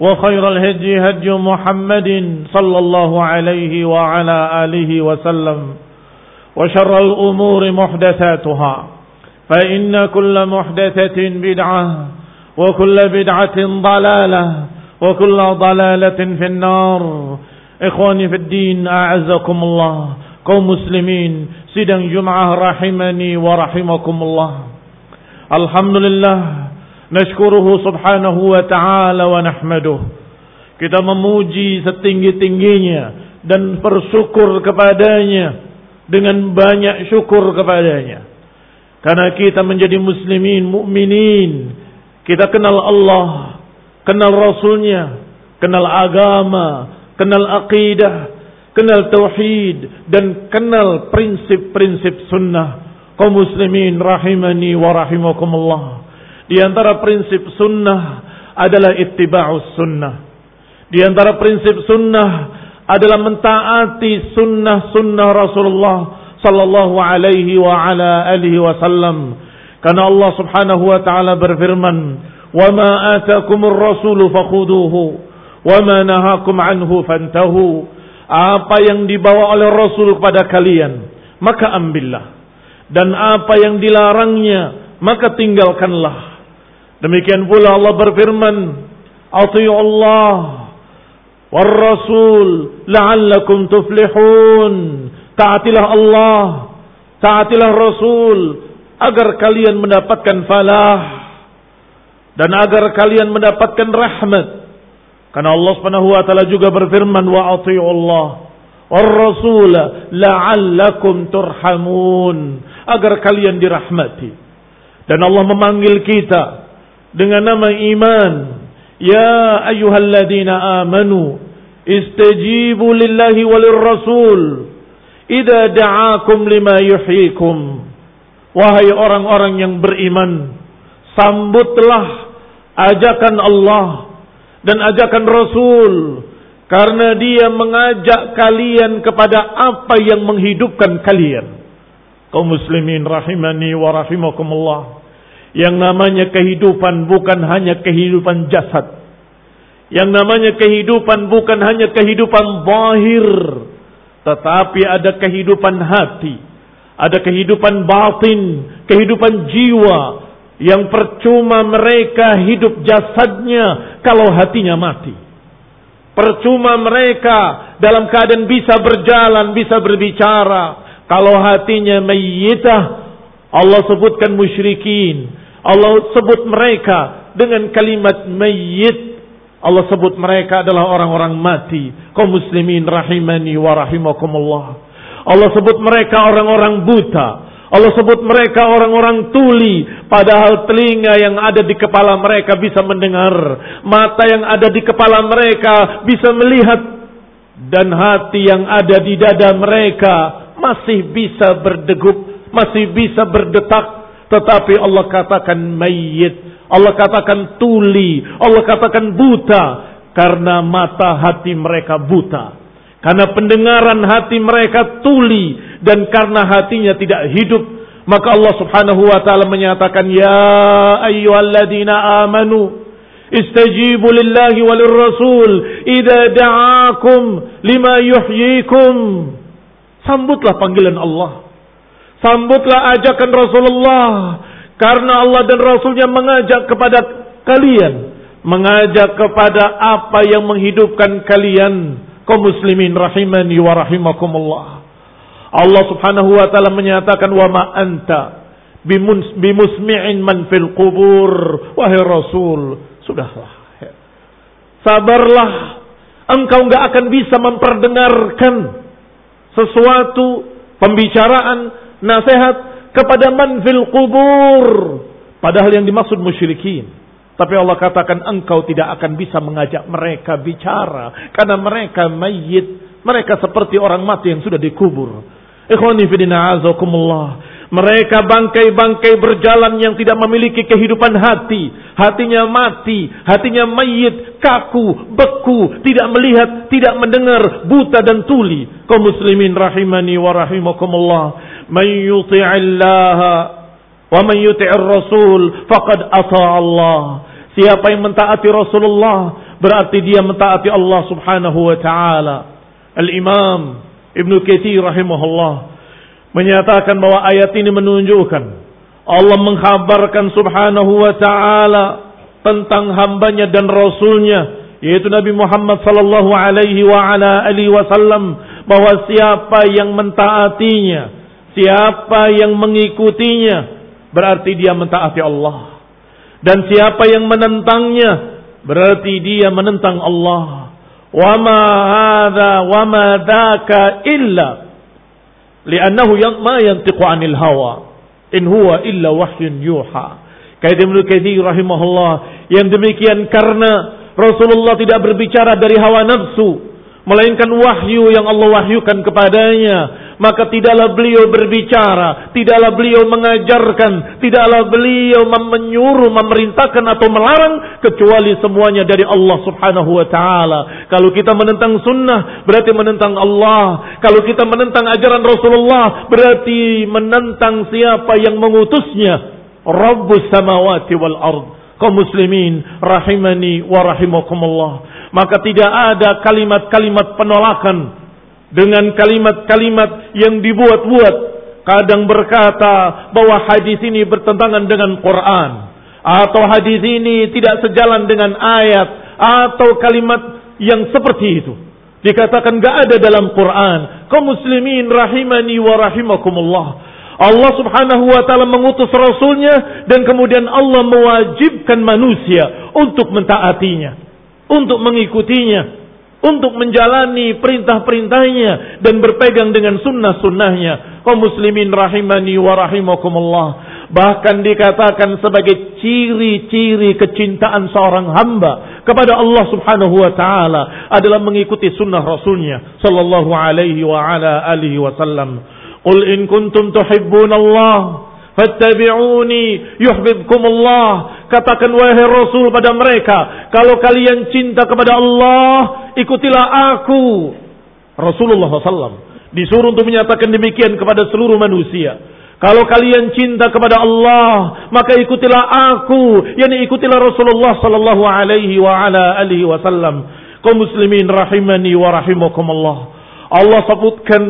وخير الهدي هدي محمد صلى الله عليه وعلى آله وسلم وشر الأمور محدثاتها فإن كل محدثة بدعة وكل بدعة ضلالة وكل ضلالة في النار. إخواني في الدين أعزكم الله. kaum muslimin sidang Jum'ah rahimani wa rahimakumullah Alhamdulillah nashkuruhu subhanahu wa ta'ala wa kita memuji setinggi-tingginya dan bersyukur kepadanya dengan banyak syukur kepadanya. Karena kita menjadi muslimin mukminin kita kenal Allah kenal rasulnya kenal agama kenal aqidah kenal tauhid dan kenal prinsip-prinsip sunnah. Kaum muslimin rahimani wa rahimakumullah di antara prinsip sunnah adalah ittiba'us sunnah. Di antara prinsip sunnah adalah mentaati sunnah-sunnah Rasulullah sallallahu alaihi wa ala alihi wasallam. Karena Allah Subhanahu wa taala berfirman wa ma atakumur rasulu fakhuduhu wa ma nahakum anhu fantahu. Apa yang dibawa oleh Rasul kepada kalian maka ambillah. Dan apa yang dilarangnya maka tinggalkanlah demikian pula Allah berfirman atiyu Allah war rasul la'allakum tuflihun. Taatilah Allah taatilah Rasul agar kalian mendapatkan falah dan agar kalian mendapatkan rahmat. Karena Allah Subhanahu wa taala juga berfirman wa atiyu Allah war rasul la'allakum turhamun. Agar kalian dirahmati. Dan Allah memanggil kita dengan nama iman. Ya ayyuhalladzina amanu istajibu lillahi walir rasul idza da'akum lima yuhyikum. Wahai orang-orang yang beriman sambutlah ajakan Allah dan ajakan Rasul karena dia mengajak kalian kepada apa yang menghidupkan kalian. Kaum muslimin rahimani wa rahimakumullah yang namanya kehidupan bukan hanya kehidupan jasad. Yang namanya kehidupan bukan hanya kehidupan zahir tetapi ada kehidupan hati ada kehidupan batin kehidupan jiwa yang percuma mereka hidup jasadnya kalau hatinya mati. Percuma mereka dalam keadaan bisa berjalan bisa berbicara kalau hatinya mayyitah Allah sebutkan musyrikin Allah sebut mereka dengan kalimat mayyit. Allah sebut mereka adalah orang-orang mati. Kaum muslimin rahimani wa rahimakumullah. Allah sebut mereka orang-orang buta. Allah sebut mereka orang-orang tuli, padahal telinga yang ada di kepala mereka bisa mendengar, mata yang ada di kepala mereka bisa melihat, dan hati yang ada di dada mereka masih bisa berdegup, masih bisa berdetak, tetapi Allah katakan mayit, Allah katakan tuli, Allah katakan buta, karena mata hati mereka buta. Karena pendengaran hati mereka tuli dan karena hatinya tidak hidup, maka Allah Subhanahu wa taala menyatakan ya ayyuhalladzina amanu istajibu lillahi walir rasul idza da'akum lima yuhyikum. Sambutlah panggilan Allah. Sambutlah ajakan Rasulullah. Karena Allah dan Rasulnya mengajak kepada kalian, mengajak kepada apa yang menghidupkan kalian kaum muslimin rahimani wa rahimakumullah. Allah Subhanahu wa taala menyatakan wa ma anta bimusmi'in man fil qubur. Wahai rasul sudahlah. Sabarlah. Engkau enggak akan bisa memperdengarkan sesuatu pembicaraan nasihat kepada man fil qubur padahal yang dimaksud musyrikin tapi Allah katakan engkau tidak akan bisa mengajak mereka bicara. Karena mereka mayit. Mereka seperti orang mati yang sudah dikubur. Mereka bangkai-bangkai berjalan yang tidak memiliki kehidupan hati. Hatinya mati, hatinya mayit, kaku, beku, tidak melihat, tidak mendengar, buta dan tuli. Kau muslimin rahimani wa rahimakumullah. Man yuti'illaha wa man yuti'ir rasul faqad ata Allah. Siapa yang mentaati Rasulullah berarti dia mentaati Allah Subhanahu wa taala. Al-Imam Ibnu Katsir rahimahullah menyatakan bahwa ayat ini menunjukkan Allah mengkhabarkan Subhanahu wa taala tentang hambanya dan rasulnya yaitu Nabi Muhammad sallallahu alaihi wa ala alihi wasallam bahwa siapa yang mentaatinya, siapa yang mengikutinya berarti dia mentaati Allah. Dan siapa yang menentangnya berarti dia menentang Allah. Wa ma hadza wa ma dzaka illa li'annahu ma yantiqu 'anil hawa in huwa illa wahyun yuha. Kata Ibnu Katsir rahimahullah yang demikian karena Rasulullah tidak berbicara dari hawa nafsu melainkan wahyu yang Allah wahyukan kepadanya maka tidaklah beliau berbicara tidaklah beliau mengajarkan tidaklah beliau menyuruh memerintahkan atau melarang kecuali semuanya dari Allah Subhanahu wa taala. Kalau kita menentang sunnah berarti menentang Allah. Kalau kita menentang ajaran Rasulullah berarti menentang siapa yang mengutusnya? Rabbus samawati wal ard. Kaum muslimin rahimani wa rahimakumullah. Maka tidak ada kalimat-kalimat penolakan dengan kalimat-kalimat yang dibuat-buat. Kadang berkata bahwa hadis ini bertentangan dengan Quran. Atau hadis ini tidak sejalan dengan ayat. Atau kalimat yang seperti itu. Dikatakan gak ada dalam Quran. Kau muslimin rahimani wa rahimakumullah. Allah subhanahu wa ta'ala mengutus Rasulnya. Dan kemudian Allah mewajibkan manusia untuk mentaatinya untuk mengikutinya, untuk menjalani perintah-perintahnya dan berpegang dengan sunnah-sunnahnya. Kau muslimin rahimani wa rahimakumullah. Bahkan dikatakan sebagai ciri-ciri kecintaan seorang hamba kepada Allah subhanahu wa ta'ala adalah mengikuti sunnah rasulnya sallallahu alaihi wa ala alihi wasallam. Qul in kuntum tuhibbun Allah Fattabi'uni yuhibbukumullah. Katakan wahai Rasul pada mereka, kalau kalian cinta kepada Allah, ikutilah aku. Rasulullah SAW disuruh untuk menyatakan demikian kepada seluruh manusia. Kalau kalian cinta kepada Allah, maka ikutilah aku, yakni ikutilah Rasulullah sallallahu alaihi wa ala alihi wasallam. Kaum muslimin rahimani wa rahimakumullah. Allah sebutkan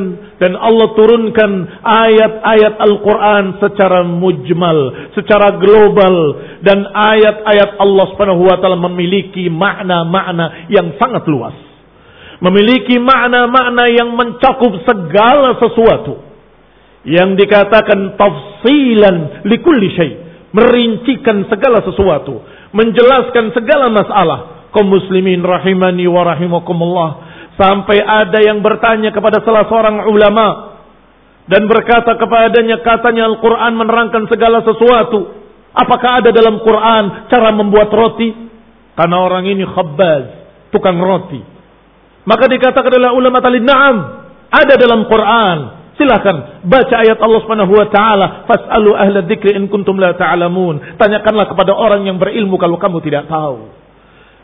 dan Allah turunkan ayat-ayat Al-Quran secara mujmal, secara global. Dan ayat-ayat Allah subhanahu memiliki makna-makna yang sangat luas. Memiliki makna-makna yang mencakup segala sesuatu. Yang dikatakan tafsilan likulli syai. Merincikan segala sesuatu. Menjelaskan segala masalah. Kaum muslimin rahimani wa rahimakumullah Sampai ada yang bertanya kepada salah seorang ulama dan berkata kepadanya katanya Al-Quran menerangkan segala sesuatu. Apakah ada dalam Quran cara membuat roti? Karena orang ini khabbaz, tukang roti. Maka dikatakan oleh ulama tali, "Na'am, ada dalam Quran." Silahkan baca ayat Allah Subhanahu wa taala, "Fas'alu ahla dzikri in kuntum la ta'lamun." Tanyakanlah kepada orang yang berilmu kalau kamu tidak tahu.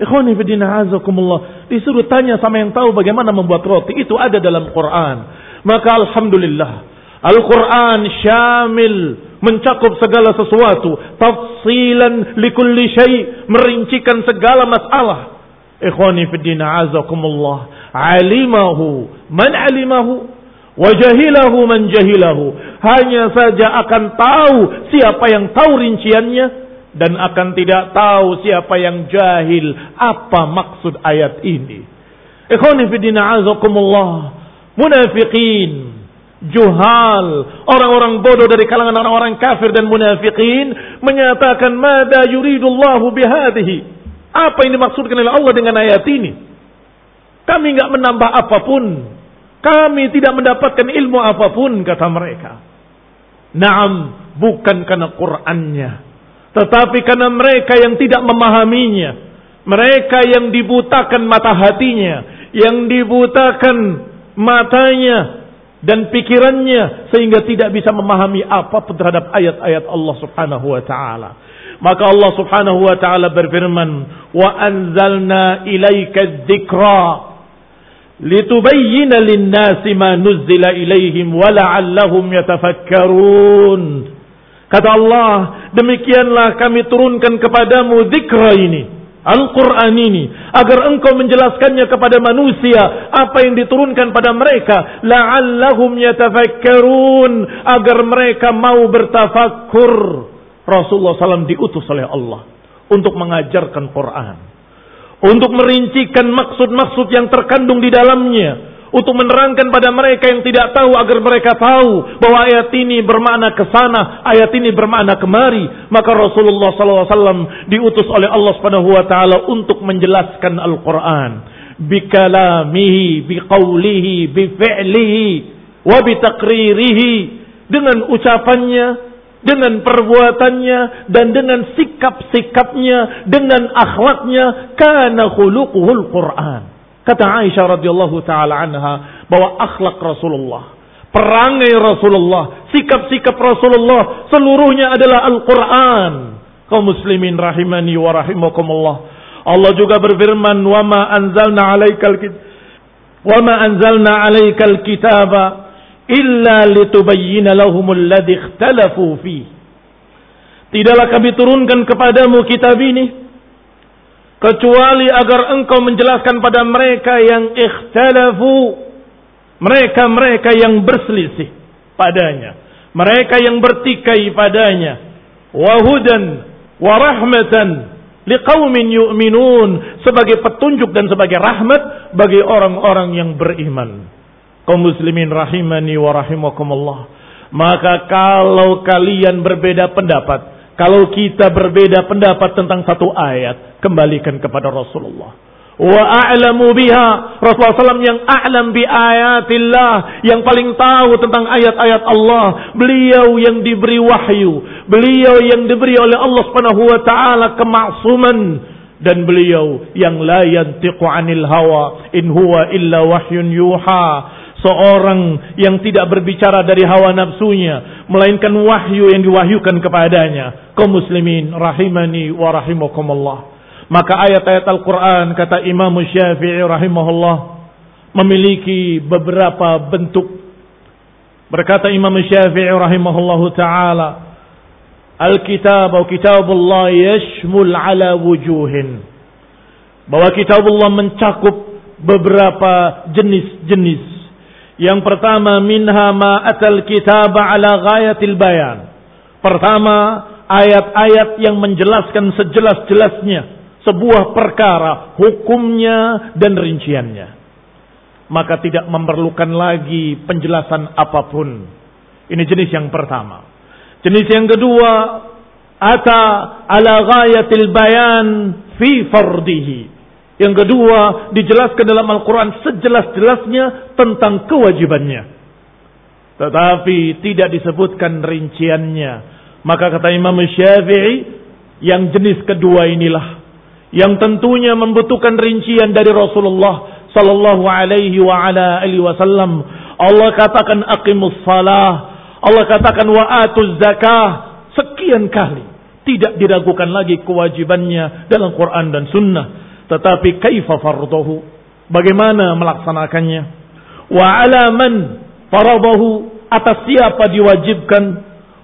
Ikhwani fillah azakumullah. Disuruh tanya sama yang tahu bagaimana membuat roti. Itu ada dalam Quran. Maka alhamdulillah Al-Quran syamil mencakup segala sesuatu tafsilan likulli syai merincikan segala masalah ikhwani fiddin azakumullah alimahu man alimahu wa jahilahu man jahilahu hanya saja akan tahu siapa yang tahu rinciannya dan akan tidak tahu siapa yang jahil apa maksud ayat ini ikhwani fiddin azakumullah munafiqin juhal, orang-orang bodoh dari kalangan orang-orang kafir dan munafikin menyatakan mada yuridullahu bihadihi. Apa yang dimaksudkan oleh Allah dengan ayat ini? Kami nggak menambah apa pun. Kami tidak mendapatkan ilmu apa pun kata mereka. Naam, bukan karena Qur'annya, tetapi karena mereka yang tidak memahaminya. Mereka yang dibutakan mata hatinya, yang dibutakan matanya, dan pikirannya sehingga tidak bisa memahami apa terhadap ayat-ayat Allah Subhanahu wa taala. Maka Allah Subhanahu wa taala berfirman, "Wa anzalna ilaika dzikra litubayyana lin-nasi ma nuzzila ilaihim wa la'allahum yatafakkarun." Kata Allah, demikianlah kami turunkan kepadamu zikra ini Al-Quran ini agar engkau menjelaskannya kepada manusia apa yang diturunkan pada mereka. La'allahum yatafakkarun agar mereka mau bertafakkur. Rasulullah SAW diutus oleh Allah untuk mengajarkan Quran untuk merincikan maksud-maksud yang terkandung di dalamnya untuk menerangkan pada mereka yang tidak tahu agar mereka tahu bahwa ayat ini bermakna ke sana, ayat ini bermakna kemari. Maka Rasulullah SAW diutus oleh Allah Subhanahu Wa Taala untuk menjelaskan Al-Quran, bikalamihi, biqaulihi, bifi'lihi, wa bitakririhi dengan ucapannya, dengan perbuatannya dan dengan sikap-sikapnya, dengan akhlaknya, kana khuluquhul Quran. Kata Aisyah radhiyallahu taala anha bahwa akhlak Rasulullah, perangai Rasulullah, sikap-sikap Rasulullah seluruhnya adalah Al-Qur'an. Kaum muslimin rahimani wa rahimakumullah. Allah juga berfirman, "Wa ma anzalna 'alaikal kitab wa ma anzalna 'alaikal kitaba illa litubayyana lahum alladhi ikhtalafu fi." Tidaklah kami turunkan kepadamu kitab ini kecuali agar engkau menjelaskan pada mereka yang ikhtalafu mereka-mereka yang berselisih padanya mereka yang bertikai padanya wahudan warahmatan liqaumin yu'minun sebagai petunjuk dan sebagai rahmat bagi orang-orang yang beriman. Kaum muslimin rahimani wa rahimakumullah. Maka kalau kalian berbeda pendapat kalau kita berbeda pendapat tentang satu ayat, kembalikan kepada Rasulullah. Wa a'lamu biha. Rasulullah SAW yang a'lam bi ayatillah. Yang paling tahu tentang ayat-ayat Allah. Beliau yang diberi wahyu. Beliau yang diberi oleh Allah subhanahu wa ta'ala kemaksuman. Dan beliau yang la yantiqu anil hawa. In huwa illa wahyun yuha seorang yang tidak berbicara dari hawa nafsunya melainkan wahyu yang diwahyukan kepadanya. Kaum muslimin rahimani wa rahimakumullah. Maka ayat-ayat Al-Qur'an kata Imam Syafi'i rahimahullah memiliki beberapa bentuk. Berkata Imam Syafi'i rahimahullah taala Al-kitab atau kitabullah yashmul ala wujuhin. Bahwa kitabullah mencakup beberapa jenis-jenis yang pertama minha ma atal kitab ala ghayatil bayan. Pertama, ayat-ayat yang menjelaskan sejelas-jelasnya sebuah perkara, hukumnya dan rinciannya. Maka tidak memerlukan lagi penjelasan apa pun. Ini jenis yang pertama. Jenis yang kedua, ata ala ghayatil bayan fi fardihi yang kedua, dijelaskan dalam Al-Quran sejelas-jelasnya tentang kewajibannya. Tetapi tidak disebutkan rinciannya. Maka kata Imam Syafi'i, yang jenis kedua inilah yang tentunya membutuhkan rincian dari Rasulullah sallallahu alaihi wa ala alihi wasallam. Allah katakan aqimus salah, Allah katakan wa atuz zakah sekian kali. Tidak diragukan lagi kewajibannya dalam Quran dan Sunnah. Tetapi kaifa farduhu? Bagaimana melaksanakannya? Wa ala man faradahu atas siapa diwajibkan?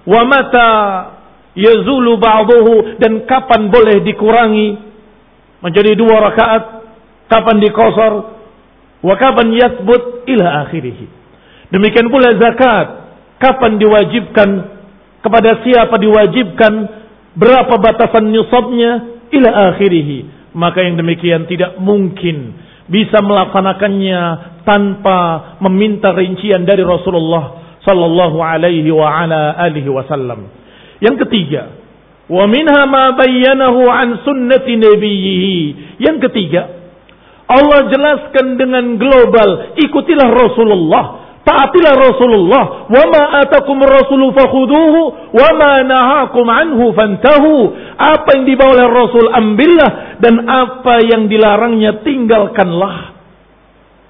Wa mata yazulu ba'dahu dan kapan boleh dikurangi? menjadi dua rakaat, kapan dikosor, wa kapan yathbut ila akhirih. Demikian pula zakat, kapan diwajibkan, kepada siapa diwajibkan, berapa batasan nisabnya ila akhirih. Maka yang demikian tidak mungkin bisa melaksanakannya tanpa meminta rincian dari Rasulullah sallallahu alaihi wa ala alihi wasallam. Yang ketiga, Wa minha ma bayyanahu an sunnati nabiyhi. Yang ketiga, Allah jelaskan dengan global, ikutilah Rasulullah, taatilah Rasulullah, wa ma atakum rasulu fakhuduhu, wa ma nahakum anhu fantahu. Apa yang dibawa oleh Rasul ambillah dan apa yang dilarangnya tinggalkanlah.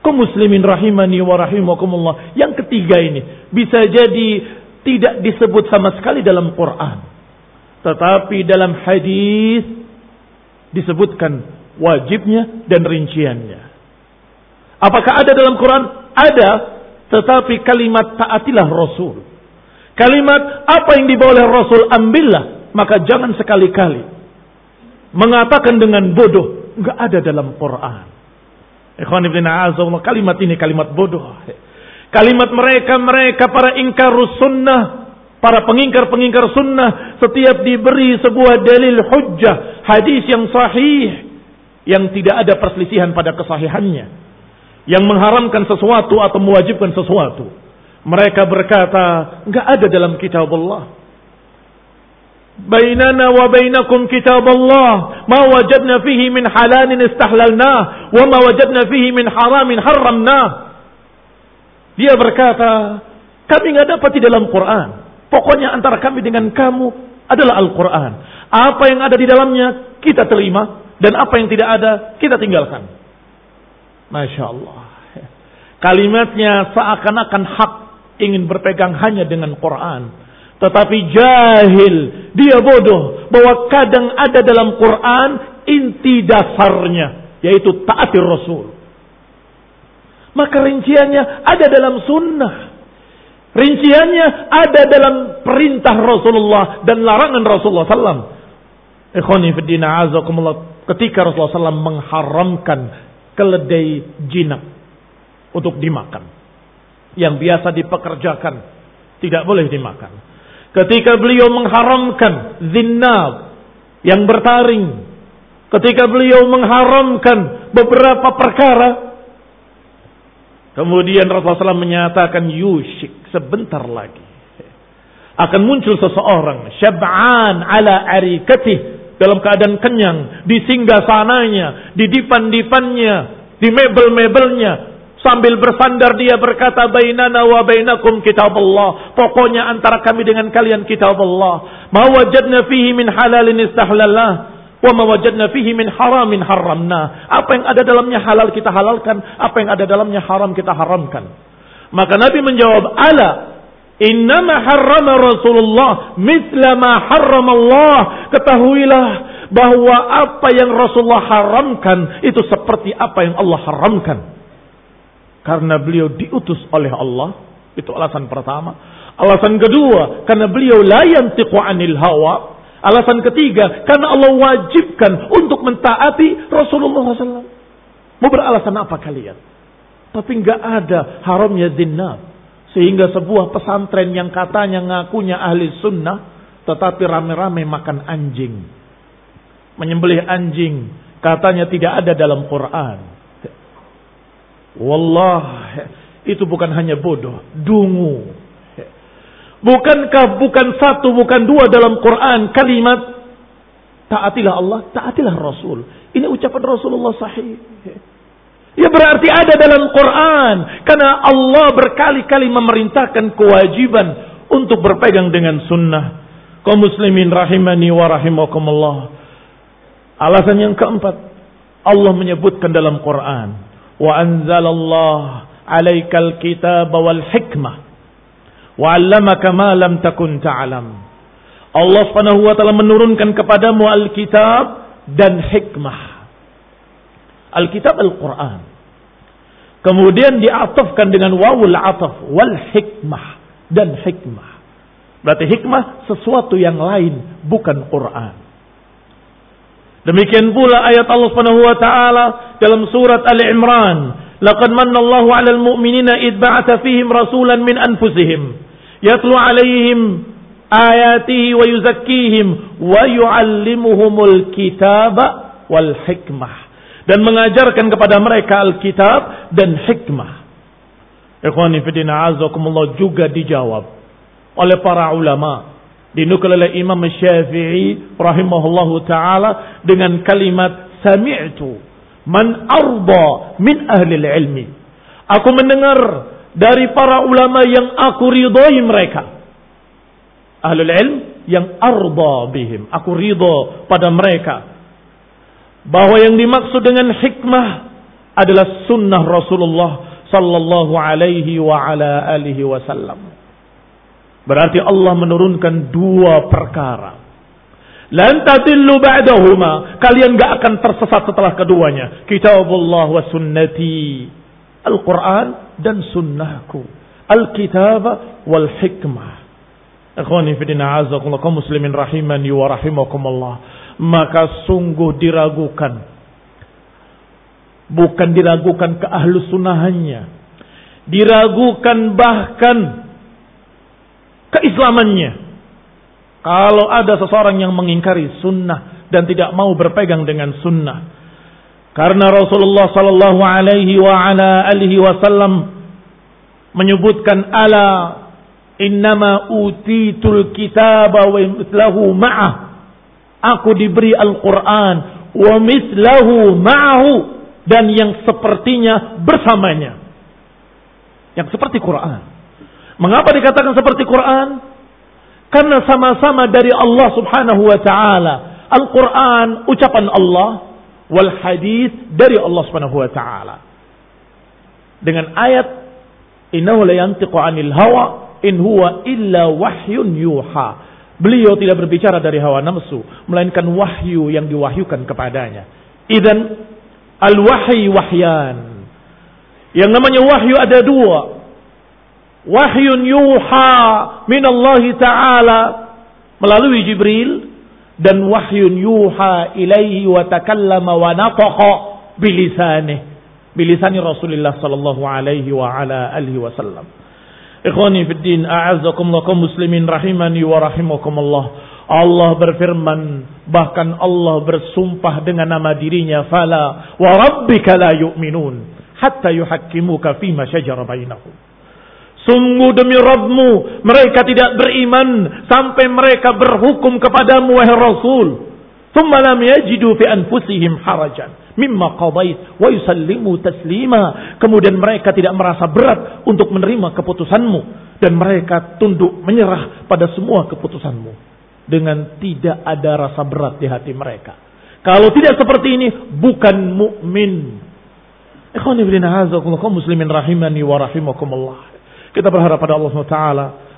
Kau muslimin rahimani wa rahimakumullah. Yang ketiga ini bisa jadi tidak disebut sama sekali dalam Quran. Tetapi dalam hadis disebutkan wajibnya dan rinciannya. Apakah ada dalam Quran? Ada, tetapi kalimat taatilah Rasul. Kalimat apa yang dibawa oleh Rasul ambillah, maka jangan sekali-kali mengatakan dengan bodoh, enggak ada dalam Quran. Ikhwan ibn kalimat ini kalimat bodoh. Kalimat mereka mereka para ingkar sunnah Para pengingkar-pengingkar sunnah setiap diberi sebuah dalil hujjah, hadis yang sahih yang tidak ada perselisihan pada kesahihannya, yang mengharamkan sesuatu atau mewajibkan sesuatu. Mereka berkata, enggak ada dalam kitab Allah. Bainana wa bainakum kitab Allah, ma wajadna fihi min halalin istahlalna, wa ma wajadna fihi min haramin haramna. Dia berkata, kami enggak dapat di dalam Quran Pokoknya antara kami dengan kamu adalah Al-Quran. Apa yang ada di dalamnya kita terima. Dan apa yang tidak ada kita tinggalkan. Masya Allah. Kalimatnya seakan-akan hak ingin berpegang hanya dengan Quran. Tetapi jahil, dia bodoh bahwa kadang ada dalam Quran inti dasarnya. Yaitu taati Rasul. Maka rinciannya ada dalam sunnah. Rinciannya ada dalam perintah Rasulullah dan larangan Rasulullah SAW. Ikhwani fiddina azakumullah. Ketika Rasulullah SAW mengharamkan keledai jinak untuk dimakan. Yang biasa dipekerjakan. Tidak boleh dimakan. Ketika beliau mengharamkan zinnab yang bertaring. Ketika beliau mengharamkan beberapa perkara Kemudian Rasulullah SAW menyatakan yushik sebentar lagi. Akan muncul seseorang syab'an ala arikatih dalam keadaan kenyang di singgah sananya, di dipan-dipannya, di mebel-mebelnya sambil bersandar dia berkata bainana wa bainakum kitab Allah. Pokoknya antara kami dengan kalian kitab Allah. Ma wajadna fihi min halalin istahlallah Wa ma wajadna fihi min haramin haramna. Apa yang ada dalamnya halal kita halalkan, apa yang ada dalamnya haram kita haramkan. Maka Nabi menjawab, "Ala innama harrama Rasulullah mithla ma harram Allah." Ketahuilah bahwa apa yang Rasulullah haramkan itu seperti apa yang Allah haramkan. Karena beliau diutus oleh Allah, itu alasan pertama. Alasan kedua, karena beliau la yantiqu anil hawa, Alasan ketiga, karena Allah wajibkan untuk mentaati Rasulullah SAW. Mau beralasan apa kalian? Tapi nggak ada haramnya zina. Sehingga sebuah pesantren yang katanya ngakunya ahli sunnah, tetapi rame-rame makan anjing. Menyembelih anjing, katanya tidak ada dalam Quran. Wallah, itu bukan hanya bodoh, dungu. Bukankah bukan satu, bukan dua dalam Quran kalimat taatilah Allah, taatilah Rasul. Ini ucapan Rasulullah sahih. Ya berarti ada dalam Quran. Karena Allah berkali-kali memerintahkan kewajiban untuk berpegang dengan sunnah. Kau muslimin rahimani wa rahimakumullah. Alasan yang keempat. Allah menyebutkan dalam Quran. Wa anzalallah alaikal kitab wal hikmah. Wa allamaka ma lam takun ta'alam. Allah subhanahu wa ta'ala menurunkan kepadamu Alkitab dan hikmah. Alkitab Al-Quran. Kemudian diatofkan dengan wawul ataf wal hikmah dan hikmah. Berarti hikmah sesuatu yang lain bukan Quran. Demikian pula ayat Allah Subhanahu wa taala dalam surat Ali Imran, "Laqad manna 'alal mu'minina id ba'atha fihim rasulan min anfusihim yatlu 'alaihim ayatihi wa yuzakkihim wa yu'allimuhumul kitaba wal hikmah." Dan mengajarkan kepada mereka Alkitab dan hikmah. Ikhwani fidina azakumullah juga dijawab oleh para ulama. Dinukil oleh Imam Syafi'i rahimahullahu taala dengan kalimat sami'tu man arba min ahli ilmi. Aku mendengar dari para ulama yang aku ridhoi mereka. Ahlul ilm yang arba bihim. Aku ridho pada mereka bahwa yang dimaksud dengan hikmah adalah sunnah Rasulullah sallallahu alaihi wa ala alihi wasallam. Berarti Allah menurunkan dua perkara. Lan tadillu ba'dahuma. Kalian gak akan tersesat setelah keduanya. Kitabullah wa sunnati. Al-Quran dan sunnahku. Al-kitab wal hikmah. Ikhwani fidina azakullah kaum muslimin rahimani wa rahimakumullah maka sungguh diragukan. Bukan diragukan ke ahlu sunahannya. Diragukan bahkan keislamannya. Kalau ada seseorang yang mengingkari sunnah dan tidak mau berpegang dengan sunnah. Karena Rasulullah sallallahu alaihi wa ala alihi wasallam menyebutkan ala innama utitul kitaba wa mithlahu ma'ah Aku diberi Al-Quran. Wa mislahu ma'ahu. Dan yang sepertinya bersamanya. Yang seperti Quran. Mengapa dikatakan seperti Quran? Karena sama-sama dari Allah subhanahu wa ta'ala. Al-Quran ucapan Allah. Wal hadis dari Allah subhanahu wa ta'ala. Dengan ayat. Innahu la yantiqu anil hawa. In huwa illa wahyun yuha Beliau tidak berbicara dari hawa nafsu, melainkan wahyu yang diwahyukan kepadanya. Idan al-wahyi wahyan. Yang namanya wahyu ada dua. Wahyun yuha min Allah Ta'ala melalui Jibril dan wahyun yuha ilaihi wa takallama wa nataqa bilisanih bilisani Rasulullah sallallahu alaihi wa ala alihi wasallam. Ikhwani fid din, a'azzakumullah muslimin rahimani wa rahimakumullah. Allah berfirman, bahkan Allah bersumpah dengan nama dirinya, "Fala wa rabbika la yu'minun hatta yuhakkimuka fima syajara bainahum." Sungguh demi Rabbmu, mereka tidak beriman sampai mereka berhukum kepadamu wahai Rasul. Thumma lam yajidu fi anfusihim harajan mimma qadait wa yusallimu taslima. Kemudian mereka tidak merasa berat untuk menerima keputusanmu dan mereka tunduk menyerah pada semua keputusanmu dengan tidak ada rasa berat di hati mereka. Kalau tidak seperti ini bukan mukmin. Ikhwani fillah muslimin rahimani wa rahimakumullah. Kita berharap pada Allah SWT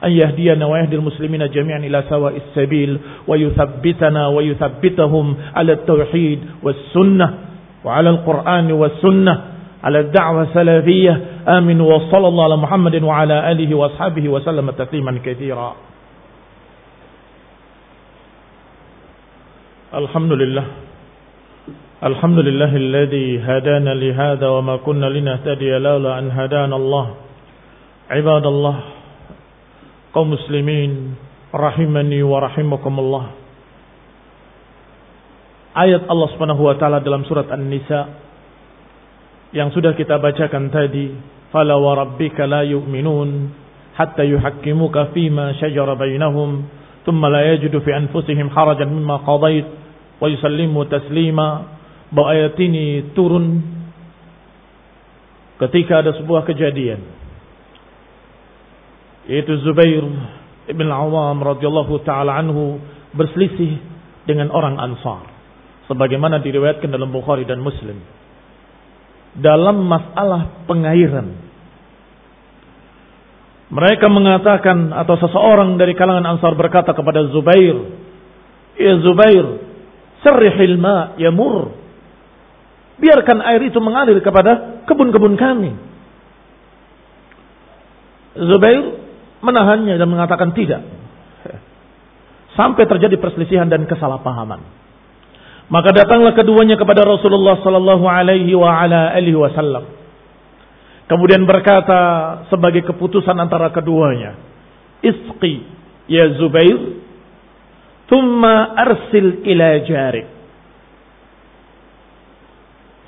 an yahdiyana wa yahdil muslimina jami'an ila sawa'is sabil wa yuthabbitana wa yuthabbitahum ala tauhid was sunnah وعلى القرآن والسنة على الدعوة السلفية. آمين. وصلى الله على محمد وعلى آله وأصحابه وسلم تسليما كثيرا. الحمد لله. الحمد لله الذي هدانا لهذا وما كنا لنهتدي لولا أن هدانا الله. عباد الله قوم مسلمين رحمني ورحمكم الله. Ayat Allah Subhanahu wa taala dalam surat An-Nisa yang sudah kita bacakan tadi, "Fala wa rabbika la yu'minun hatta yuhakkimuka fima shajara bainahum, thumma la yajidu fi anfusihim harajan mimma qadait wa yusallimu taslima." Bahwa ayat ini turun ketika ada sebuah kejadian yaitu Zubair ibn Awam radhiyallahu taala anhu berselisih dengan orang Ansar sebagaimana diriwayatkan dalam Bukhari dan Muslim dalam masalah pengairan mereka mengatakan atau seseorang dari kalangan Ansar berkata kepada Zubair ya Zubair sarrihil ma yamur biarkan air itu mengalir kepada kebun-kebun kami Zubair menahannya dan mengatakan tidak. Sampai terjadi perselisihan dan kesalahpahaman. Maka datanglah keduanya kepada Rasulullah sallallahu alaihi wa ala alihi wasallam. Kemudian berkata sebagai keputusan antara keduanya, "Isqi ya Zubair, thumma arsil ila jarik."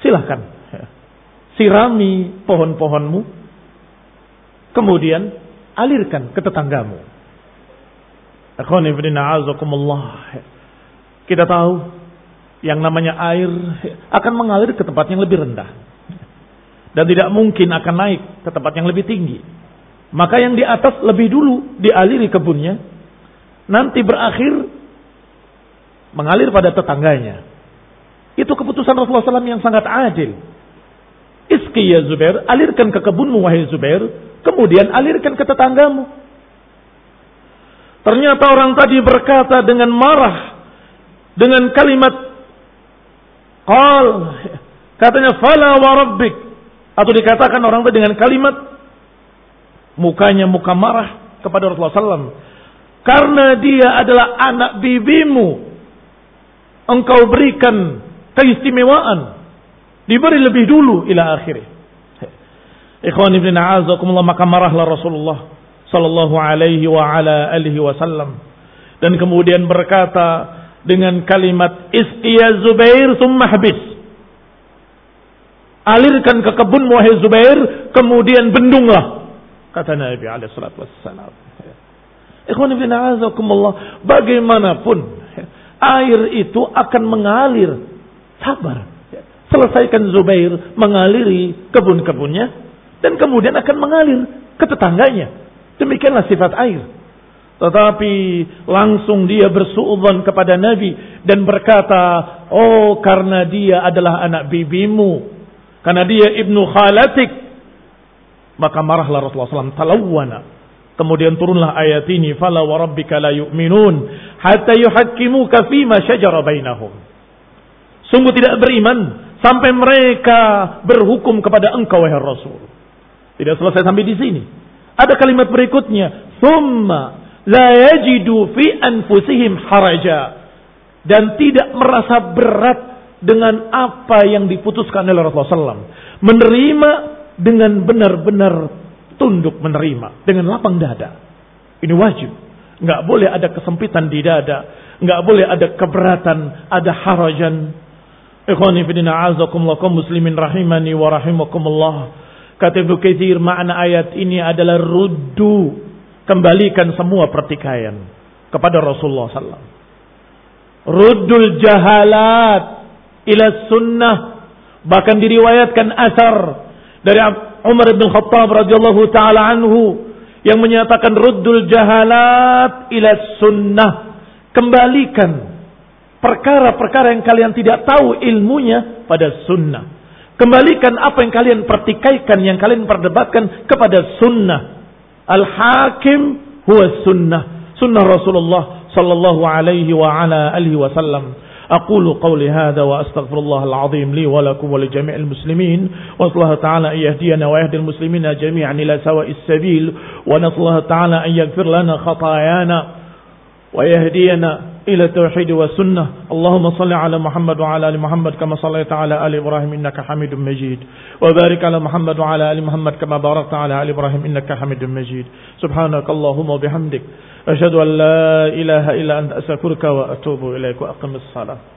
Silahkan sirami pohon-pohonmu. Kemudian alirkan ke tetanggamu. Kita tahu yang namanya air akan mengalir ke tempat yang lebih rendah. Dan tidak mungkin akan naik ke tempat yang lebih tinggi. Maka yang di atas lebih dulu dialiri kebunnya. Nanti berakhir mengalir pada tetangganya. Itu keputusan Rasulullah SAW yang sangat adil. Iski ya Zubair, alirkan ke kebunmu wahai Zubair, Kemudian alirkan ke tetanggamu. Ternyata orang tadi berkata dengan marah. Dengan kalimat. Qal. Katanya fala wa rabbik. Atau dikatakan orang tadi dengan kalimat. Mukanya muka marah kepada Rasulullah SAW. Karena dia adalah anak bibimu. Engkau berikan keistimewaan. Diberi lebih dulu ila akhirnya. Ikhwan ibn a'azakumullah maka marahlah Rasulullah sallallahu alaihi wa ala alihi wasallam dan kemudian berkata dengan kalimat isqiya Zubair summa habis alirkan ke kebun wahai Zubair kemudian bendunglah kata Nabi alaihi salatu wassalam Ikhwan ibn a'azakumullah bagaimanapun air itu akan mengalir sabar selesaikan Zubair mengaliri kebun-kebunnya dan kemudian akan mengalir ke tetangganya. Demikianlah sifat air. Tetapi langsung dia bersuudzon kepada Nabi dan berkata, "Oh, karena dia adalah anak bibimu, karena dia ibnu khalatik." Maka marahlah Rasulullah SAW talawwana. Kemudian turunlah ayat ini, "Fala wa rabbika la yu'minun hatta fima syajara bainahum." Sungguh tidak beriman sampai mereka berhukum kepada engkau wahai Rasul. Tidak selesai sampai di sini. Ada kalimat berikutnya, "Tsumma la yajidu fi anfusihim haraja." Dan tidak merasa berat dengan apa yang diputuskan oleh Rasulullah SAW. Menerima dengan benar-benar tunduk menerima. Dengan lapang dada. Ini wajib. Nggak boleh ada kesempitan di dada. Nggak boleh ada keberatan, ada harajan. Ikhwani fidina azakumullah muslimin rahimani wa rahimakumullah. Kata Ibnu Katsir makna ayat ini adalah ruddu, kembalikan semua pertikaian kepada Rasulullah sallallahu Ruddul jahalat ila sunnah. Bahkan diriwayatkan asar dari Umar bin Khattab radhiyallahu taala anhu yang menyatakan ruddul jahalat ila sunnah. Kembalikan perkara-perkara yang kalian tidak tahu ilmunya pada sunnah. Kembalikan apa yang kalian pertikaikan, yang kalian perdebatkan kepada sunnah. Al-hakim huwa sunnah. Sunnah Rasulullah sallallahu alaihi wa ala alihi wasallam. أقول قولي هذا وأستغفر الله العظيم لي ولكم ولجميع المسلمين وأسأل الله تعالى أن يهدينا ويهدي المسلمين جميعا إلى سواء السبيل ونسأل الله تعالى أن يغفر لنا خطايانا ويهدينا إلى التوحيد والسنة. اللهم صل على محمد وعلى آل محمد كما صليت على آل إبراهيم إنك حميد مجيد. وبارك على محمد وعلى آل محمد كما باركت على آل إبراهيم إنك حميد مجيد. سبحانك اللهم وبحمدك. أشهد أن لا إله إلا أنت أستغفرك وأتوب إليك وأقم الصلاة.